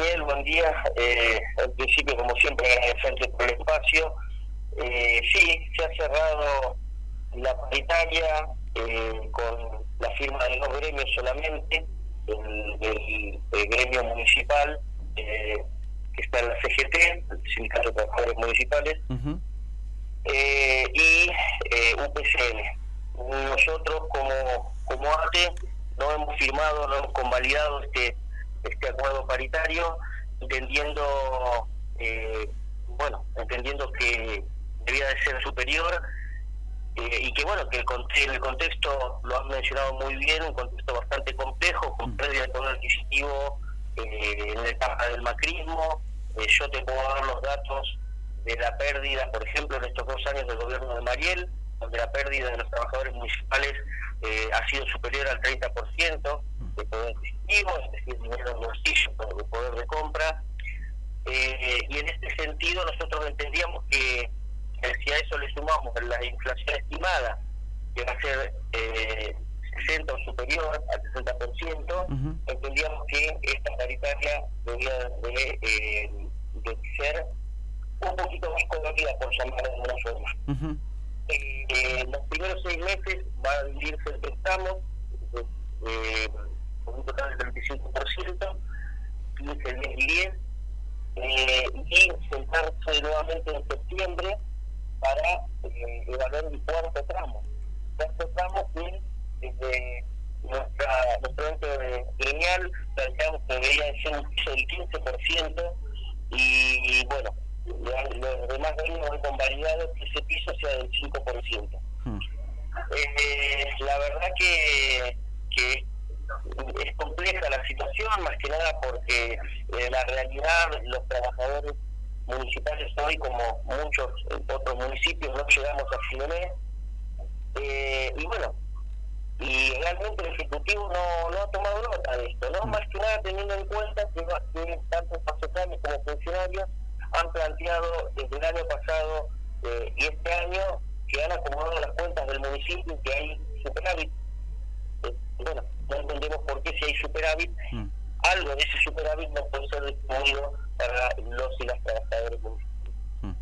Daniel, buen día. Eh, al principio, como siempre, agradecerte por el espacio. Eh, sí, se ha cerrado la paritaria eh, con la firma de dos gremios solamente, el, gremio municipal eh, que está en la CGT, el Sindicato de Trabajadores Municipales, y UPCN. Nosotros como, como ATE no hemos firmado, no hemos convalidado este este acuerdo paritario, entendiendo, eh, bueno, entendiendo que debía de ser superior eh, y que bueno, que el, el contexto, lo has mencionado muy bien, un contexto bastante complejo, con mm. pérdida de poder adquisitivo eh, en la etapa del macrismo. yo te puedo dar los datos de la pérdida, por ejemplo, en estos dos años del gobierno de Mariel, donde la pérdida de los trabajadores municipales ha sido superior al 30% de poder es decir, dinero en bolsillo, de poder de compra. Eh, y en este sentido nosotros entendíamos que, si a eso le sumamos la inflación estimada, que va a ser eh, 60 o superior al 60%, entendíamos que esta paritaria debía de, eh, de, ser un poquito más colorida, por llamarlo de una forma. Eh, los primeros seis meses va a dividirse el préstamo, eh, un total del 35%, 15, 10 y 10, eh, y sentarse nuevamente en septiembre para eh, evaluar el cuarto tramo. Cuarto tramo que desde nuestra, nuestro ente gremial planteamos que debería ser un piso del 15% y, bueno, los demás gremios han convalidado que ese piso sea del 5%. Hmm. Eh, la verdad que, que es compleja la situación, más que nada porque eh, la realidad, los trabajadores municipales hoy, como muchos otros municipios, no llegamos a fin de mes. Eh, y bueno, y realmente el Ejecutivo no, no ha tomado nota de esto, ¿no? Más que nada teniendo en cuenta que, que tanto pasetales como funcionarios han planteado desde el año pasado eh, y este año que han acomodado las cuentas del municipio que hay superávit. No entendemos por qué si hay superávit, mm. algo de ese superávit no puede ser distribuido para los y las trabajadores mm.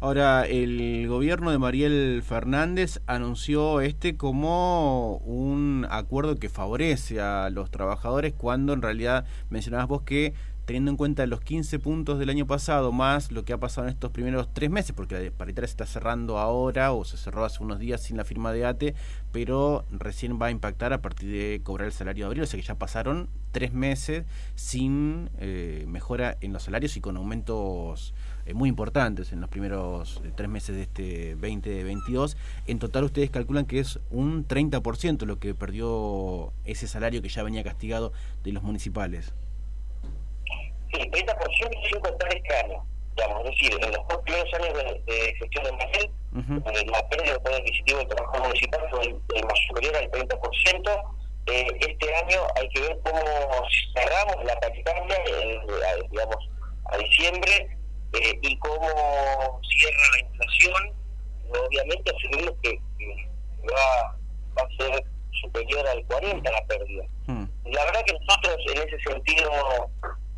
Ahora, el gobierno de Mariel Fernández anunció este como un acuerdo que favorece a los trabajadores cuando en realidad mencionabas vos que teniendo en cuenta los 15 puntos del año pasado más lo que ha pasado en estos primeros tres meses, porque la paritaria se está cerrando ahora o se cerró hace unos días sin la firma de ATE, pero recién va a impactar a partir de cobrar el salario de abril, o sea que ya pasaron tres meses sin eh, mejora en los salarios y con aumentos eh, muy importantes en los primeros eh, tres meses de este 2022. En total ustedes calculan que es un 30% lo que perdió ese salario que ya venía castigado de los municipales. Sí, 30% sin contar este año. Digamos, es decir, en los dos primeros años de, gestión de Marcel, uh la pérdida de poder adquisitivo del trabajo municipal fue el, más superior al 30%. Eh, este año hay que ver cómo cerramos la paritaria, eh, digamos, a diciembre, eh, y cómo cierra la inflación. Obviamente asumimos que, va, va, a ser superior al 40% la pérdida. Mm. La verdad que nosotros en ese sentido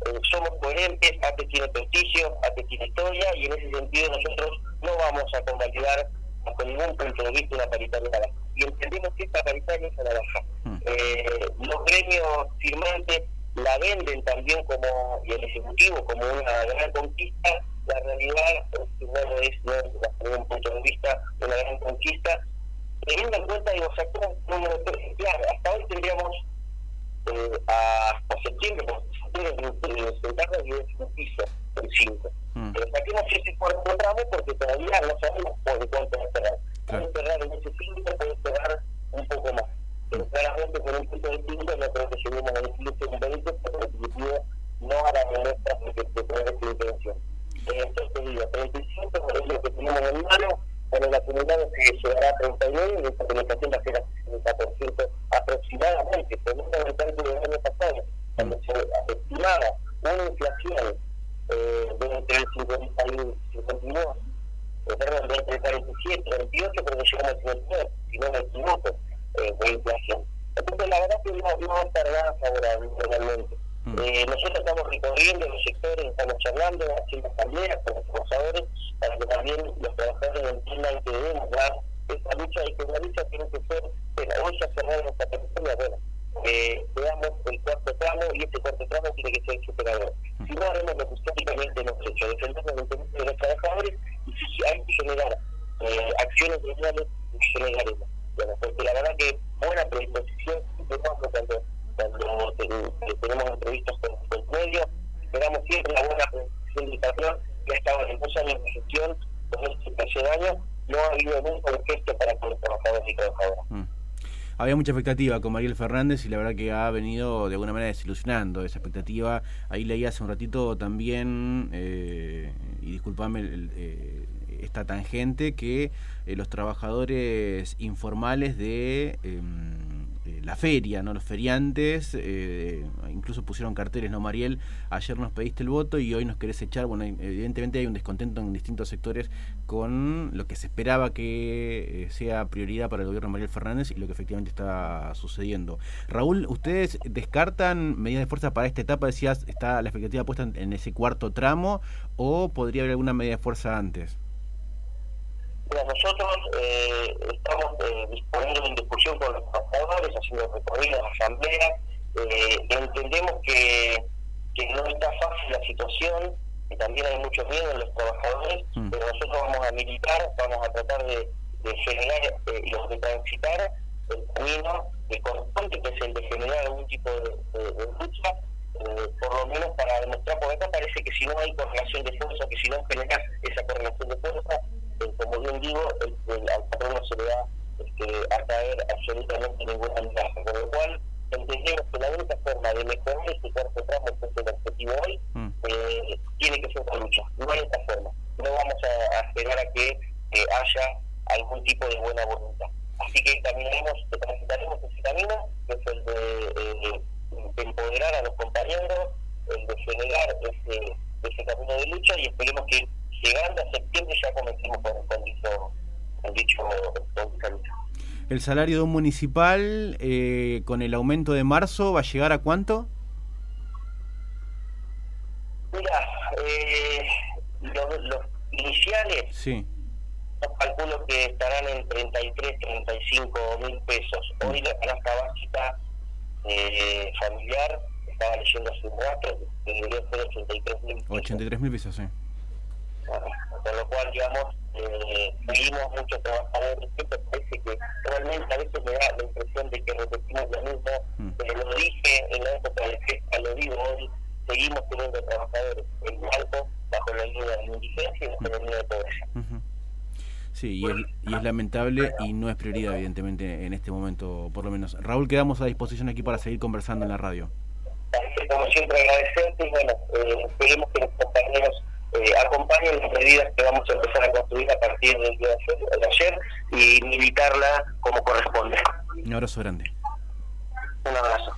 eh, somos coherentes, ATE tiene prestigio, ATE tiene historia y en ese sentido nosotros no vamos a convalidar con ningún punto de vista una paritaria baja. Y entendemos que esta paritaria es a la baja. Hmm. Eh, los gremios firmantes la venden también como, y el Ejecutivo, como una gran conquista. La realidad no es, no es desde ningún punto de vista una gran conquista. Teniendo en cuenta, sacó un número claro, hasta hoy tendríamos eh, hasta septiembre, el centavo y es un piso, el 5. Mm. Pero saquemos ese cuarto tramo porque todavía no sabemos por cuánto va a cerrar. Puede cerrar en ese 5, puede cerrar un poco más. Pero claramente con un punto de 5 no creo que lleguemos a un 15 un 20 porque el objetivo no hará molesta de, de poder esta intervención. Entonces te digo, 35 es lo que tenemos en mano, con el acumulado que llegará a 39 y la implementación va a ser a 60% aproximadamente, teniendo el cálculo del año pasado cuando se estimaba una inflación eh, de entre el 51 y 52, eh, perdón, de entre el 47 y 28, pero no llegamos al 59, si no me equivoco, eh, de inflación. Entonces, la verdad que no, no estar nada favorable realmente. Mm. Eh, nosotros estamos recorriendo los sectores, estamos charlando, haciendo asambleas con los trabajadores, para que también los trabajadores entiendan que debemos dar esta lucha y que la lucha tiene que ser, bueno, hoy se cerrado nuestra territoria, bueno, eh, veamos el cuarto tramo y este cuarto tramo tiene que ser superador. Si no, haremos lo que históricamente hemos hecho, defender los intereses de los trabajadores y si hay que generar eh, acciones sociales, generaremos. Bueno, porque la verdad que buena predisposición cuando, cuando tenemos entrevistas con los medios, esperamos siempre la buena predisposición del patrón, que ha estado en dos años de gestión, con este tercer año, no ha habido nunca un para con los trabajadores y trabajadoras. Mm había mucha expectativa con Mariel Fernández y la verdad que ha venido de alguna manera desilusionando esa expectativa. Ahí leí hace un ratito también, eh, y disculpame eh, esta tangente, que eh, los trabajadores informales de em, la feria, ¿no? Los feriantes, eh, incluso pusieron carteles, ¿no, Mariel? Ayer nos pediste el voto y hoy nos querés echar. Bueno, evidentemente hay un descontento en distintos sectores con lo que se esperaba que eh, sea prioridad para el gobierno de Mariel Fernández y lo que efectivamente está sucediendo. Raúl, ¿ustedes descartan medidas de fuerza para esta etapa? Decías, ¿está la expectativa puesta en ese cuarto tramo o podría haber alguna medida de fuerza antes? Nosotros eh, estamos eh, disponiendo en discusión con los trabajadores, haciendo recorridos, asambleas. Eh, entendemos que, que no está fácil la situación, que también hay mucho miedo en los trabajadores, mm. pero nosotros vamos a militar, vamos a tratar de, generar eh, y de transitar el camino que corresponde, que es el de generar algún tipo de, lucha, por lo menos para demostrar, porque acá parece que si no hay correlación de fuerza, que si no generas esa correlación de fuerza, como bien digo, el, al patrón no se le va este, a caer absolutamente ninguna ventaja, con lo cual entendemos que la única forma de mejorar este cuarto tramo, que es el objetivo hoy, mm. eh, tiene que ser con lucha, no hay otra forma. No vamos a, esperar a que eh, haya algún tipo de buena voluntad. Así que caminaremos, transitaremos ese camino, que es el de, eh, empoderar a los compañeros, el de generar ese, ese camino de lucha y esperemos que llegando a septiembre ya comencemos con, con, dicho, con dicho, ¿El salario de un municipal eh, con el aumento de marzo va a llegar a cuánto? Mira, eh, los, los, iniciales, sí. calculo que estarán en 33, 35 mil pesos. Hoy la canasta básica eh, familiar, estaba leyendo hace un rato, debería ser 83 mil pesos. 83 mil pesos, sí con lo cual, digamos, eh, seguimos mucho trabajadores, siempre parece que realmente a veces me da la impresión de que repetimos lo mismo, mm. lo dije en la época de fiesta, lo digo hoy, seguimos teniendo trabajadores en alto bajo la línea de indigencia y bajo la línea de pobreza. Sí, y es, y es, lamentable y no es prioridad, evidentemente, en este momento, por lo menos. Raúl, quedamos a disposición aquí para seguir conversando en la radio. Como siempre, agradecerte y bueno, eh, esperemos que los compañeros eh, acompañen las medidas que vamos a empezar a construir a partir del día de ayer y militarla como corresponde. Un abrazo grande. Un abrazo.